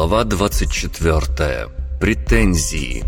Глава 24. Претензии.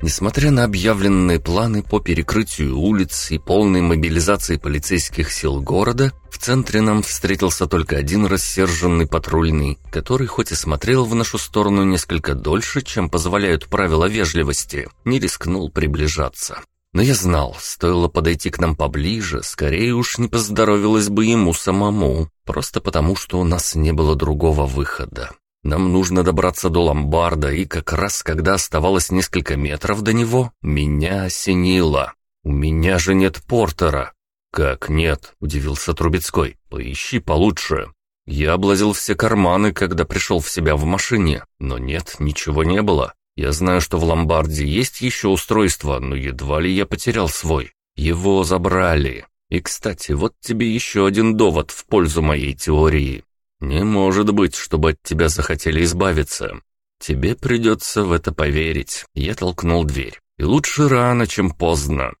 Несмотря на объявленные планы по перекрытию улиц и полной мобилизации полицейских сил города, в центре нам встретился только один рассерженный патрульный, который хоть и смотрел в нашу сторону несколько дольше, чем позволяют правила вежливости, не рискнул приближаться. Но я знал, стоило подойти к нам поближе, скорее уж не поздоровилось бы ему самому, просто потому, что у нас не было другого выхода. Нам нужно добраться до ломбарда, и как раз когда оставалось несколько метров до него, меня осенило. «У меня же нет портера». «Как нет?» – удивился Трубецкой. «Поищи получше». Я облазил все карманы, когда пришел в себя в машине, но нет, ничего не было. Я знаю, что в ломбарде есть еще устройство, но едва ли я потерял свой. Его забрали. И, кстати, вот тебе еще один довод в пользу моей теории. Не может быть, чтобы от тебя захотели избавиться. Тебе придется в это поверить. Я толкнул дверь. И лучше рано, чем поздно.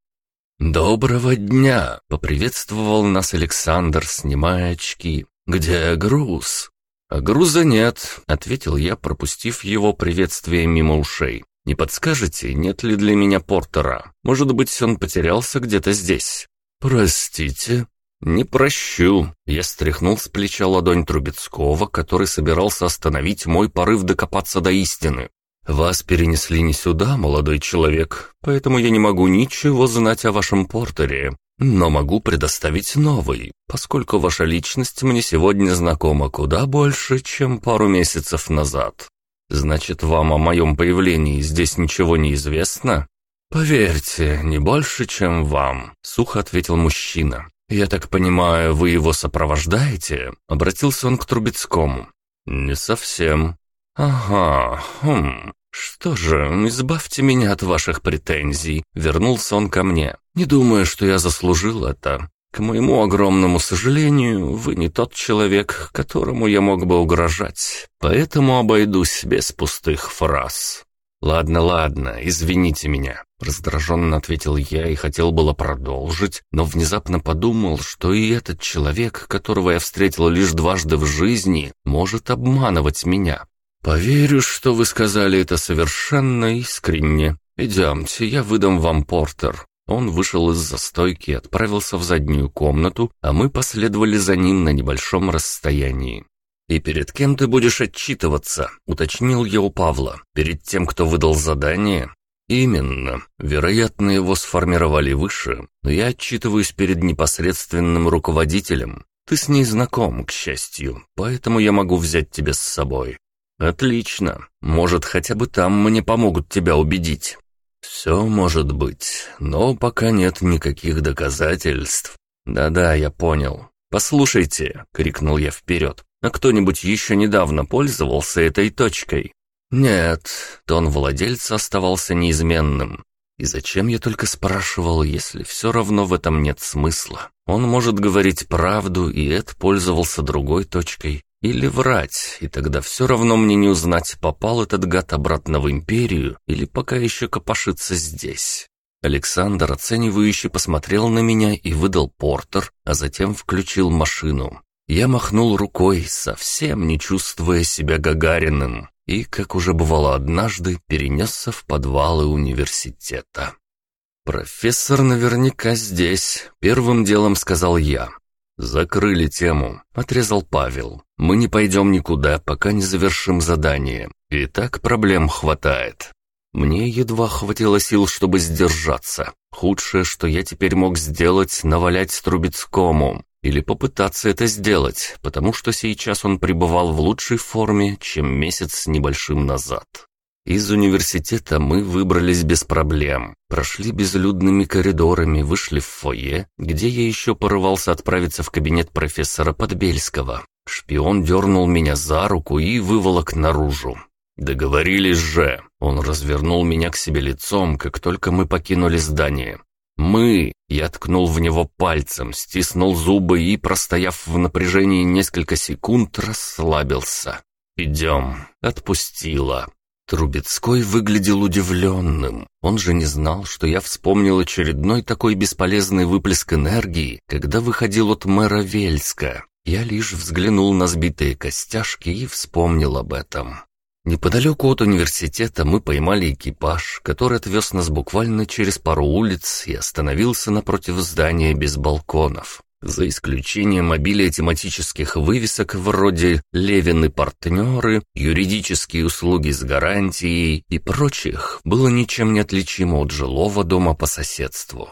«Доброго дня!» — поприветствовал нас Александр, снимая очки. «Где груз?» «А груза нет», — ответил я, пропустив его приветствие мимо ушей. «Не подскажете, нет ли для меня портера? Может быть, он потерялся где-то здесь?» «Простите?» «Не прощу», — я стряхнул с плеча ладонь Трубецкого, который собирался остановить мой порыв докопаться до истины. «Вас перенесли не сюда, молодой человек, поэтому я не могу ничего знать о вашем портере но могу предоставить новый, поскольку ваша личность мне сегодня знакома куда больше, чем пару месяцев назад. Значит, вам о моем появлении здесь ничего не известно? Поверьте, не больше, чем вам, сухо ответил мужчина. Я так понимаю, вы его сопровождаете? Обратился он к Трубецкому. Не совсем. Ага, хм, «Что же, избавьте меня от ваших претензий», — вернулся он ко мне. «Не думаю, что я заслужил это. К моему огромному сожалению, вы не тот человек, которому я мог бы угрожать, поэтому обойдусь без пустых фраз». «Ладно, ладно, извините меня», — раздраженно ответил я и хотел было продолжить, но внезапно подумал, что и этот человек, которого я встретил лишь дважды в жизни, может обманывать меня. «Поверю, что вы сказали это совершенно искренне. Идемте, я выдам вам портер». Он вышел из застойки и отправился в заднюю комнату, а мы последовали за ним на небольшом расстоянии. «И перед кем ты будешь отчитываться?» — уточнил я у Павла. «Перед тем, кто выдал задание?» «Именно. Вероятно, его сформировали выше, но я отчитываюсь перед непосредственным руководителем. Ты с ней знаком, к счастью, поэтому я могу взять тебя с собой. «Отлично. Может, хотя бы там мне помогут тебя убедить». «Все может быть, но пока нет никаких доказательств». «Да-да, я понял. Послушайте», — крикнул я вперед, «а кто-нибудь еще недавно пользовался этой точкой?» «Нет», — тон владельца оставался неизменным. И зачем я только спрашивал, если все равно в этом нет смысла? Он может говорить правду, и Эд пользовался другой точкой. Или врать, и тогда все равно мне не узнать, попал этот гад обратно в империю или пока еще копошится здесь. Александр оценивающе посмотрел на меня и выдал портер, а затем включил машину. Я махнул рукой, совсем не чувствуя себя Гагариным, и, как уже бывало однажды, перенесся в подвалы университета. «Профессор наверняка здесь», — первым делом сказал я. «Закрыли тему», — отрезал Павел. «Мы не пойдем никуда, пока не завершим задание. И так проблем хватает». Мне едва хватило сил, чтобы сдержаться. Худшее, что я теперь мог сделать, навалять Трубецкому. Или попытаться это сделать, потому что сейчас он пребывал в лучшей форме, чем месяц с небольшим назад. Из университета мы выбрались без проблем. Прошли безлюдными коридорами, вышли в фойе, где я еще порывался отправиться в кабинет профессора Подбельского. Шпион дернул меня за руку и выволок наружу. «Договорились же!» Он развернул меня к себе лицом, как только мы покинули здание. «Мы!» Я ткнул в него пальцем, стиснул зубы и, простояв в напряжении несколько секунд, расслабился. «Идем!» Отпустила. Трубецкой выглядел удивленным. Он же не знал, что я вспомнил очередной такой бесполезный выплеск энергии, когда выходил от мэра Вельска. Я лишь взглянул на сбитые костяшки и вспомнил об этом. Неподалеку от университета мы поймали экипаж, который отвез нас буквально через пару улиц и остановился напротив здания без балконов. За исключением обилия тематических вывесок вроде «Левин и партнеры», «Юридические услуги с гарантией» и прочих, было ничем не отличимо от жилого дома по соседству.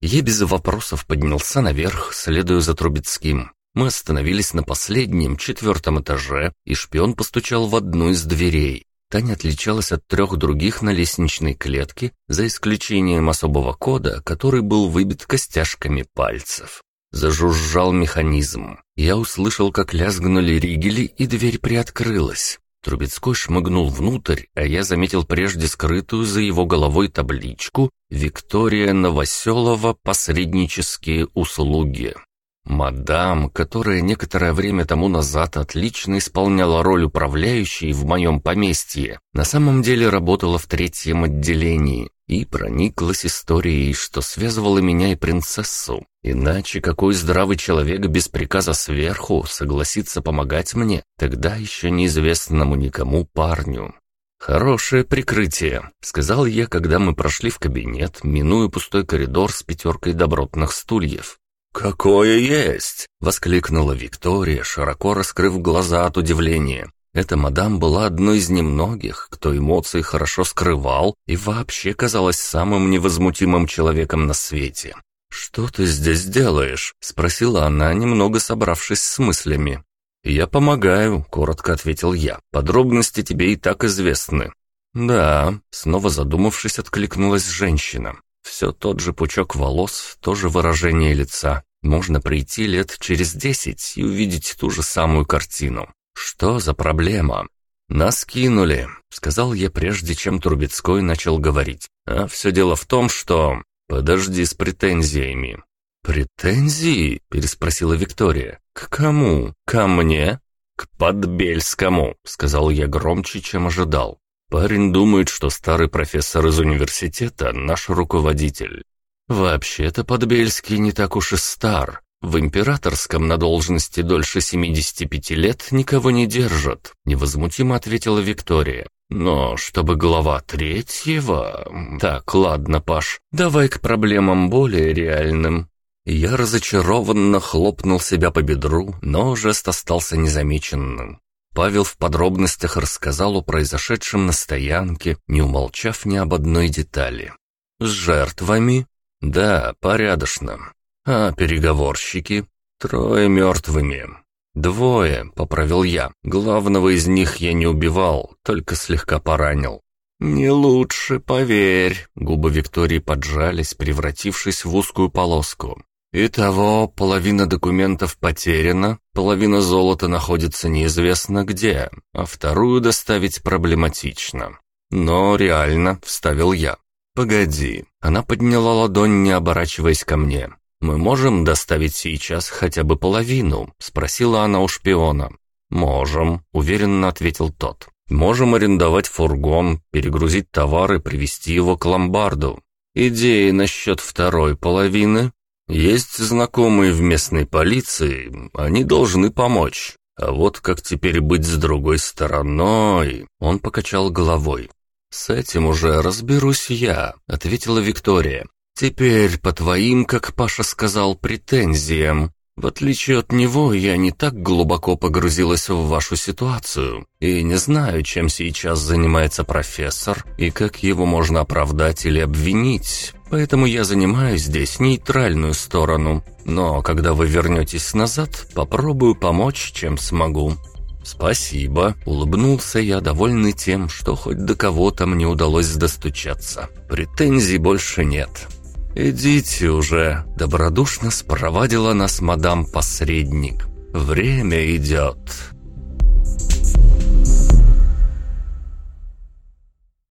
Я без вопросов поднялся наверх, следуя за Трубецким. Мы остановились на последнем, четвертом этаже, и шпион постучал в одну из дверей. Таня отличалась от трех других на лестничной клетке, за исключением особого кода, который был выбит костяшками пальцев. Зажужжал механизм. Я услышал, как лязгнули ригели, и дверь приоткрылась. Трубецкой шмыгнул внутрь, а я заметил прежде скрытую за его головой табличку «Виктория Новоселова. Посреднические услуги». Мадам, которая некоторое время тому назад отлично исполняла роль управляющей в моем поместье, на самом деле работала в третьем отделении и прониклась историей, что связывала меня и принцессу. Иначе какой здравый человек без приказа сверху согласится помогать мне, тогда еще неизвестному никому парню? «Хорошее прикрытие», — сказал я, когда мы прошли в кабинет, минуя пустой коридор с пятеркой добротных стульев. «Какое есть!» — воскликнула Виктория, широко раскрыв глаза от удивления. Эта мадам была одной из немногих, кто эмоции хорошо скрывал и вообще казалась самым невозмутимым человеком на свете. «Что ты здесь делаешь?» — спросила она, немного собравшись с мыслями. «Я помогаю», — коротко ответил я. «Подробности тебе и так известны». «Да», — снова задумавшись, откликнулась женщина. Все тот же пучок волос, то же выражение лица. Можно прийти лет через десять и увидеть ту же самую картину. Что за проблема? «Нас кинули», — сказал я прежде, чем Трубецкой начал говорить. «А все дело в том, что...» «Подожди с претензиями». «Претензии?» — переспросила Виктория. «К кому? Ко мне?» «К Подбельскому», — сказал я громче, чем ожидал. «Парень думает, что старый профессор из университета — наш руководитель. «Вообще-то Подбельский не так уж и стар. В императорском на должности дольше 75 лет никого не держат», — невозмутимо ответила Виктория. «Но чтобы глава третьего... Так, ладно, Паш, давай к проблемам более реальным». Я разочарованно хлопнул себя по бедру, но жест остался незамеченным. Павел в подробностях рассказал о произошедшем на стоянке, не умолчав ни об одной детали. «С жертвами?» «Да, порядочно. А переговорщики? Трое мертвыми. Двое, поправил я. Главного из них я не убивал, только слегка поранил. «Не лучше, поверь», — губы Виктории поджались, превратившись в узкую полоску. «Итого, половина документов потеряна, половина золота находится неизвестно где, а вторую доставить проблематично. Но реально, — вставил я, «Погоди». Она подняла ладонь, не оборачиваясь ко мне. «Мы можем доставить сейчас хотя бы половину?» — спросила она у шпиона. «Можем», — уверенно ответил тот. «Можем арендовать фургон, перегрузить товар и привезти его к ломбарду. Идеи насчет второй половины? Есть знакомые в местной полиции, они должны помочь. А вот как теперь быть с другой стороной?» Он покачал головой. «С этим уже разберусь я», — ответила Виктория. «Теперь по твоим, как Паша сказал, претензиям. В отличие от него, я не так глубоко погрузилась в вашу ситуацию и не знаю, чем сейчас занимается профессор и как его можно оправдать или обвинить. Поэтому я занимаю здесь нейтральную сторону. Но когда вы вернетесь назад, попробую помочь, чем смогу. «Спасибо», — улыбнулся я, довольный тем, что хоть до кого-то мне удалось достучаться. Претензий больше нет. «Идите уже», — добродушно спровадила нас мадам-посредник. «Время идет».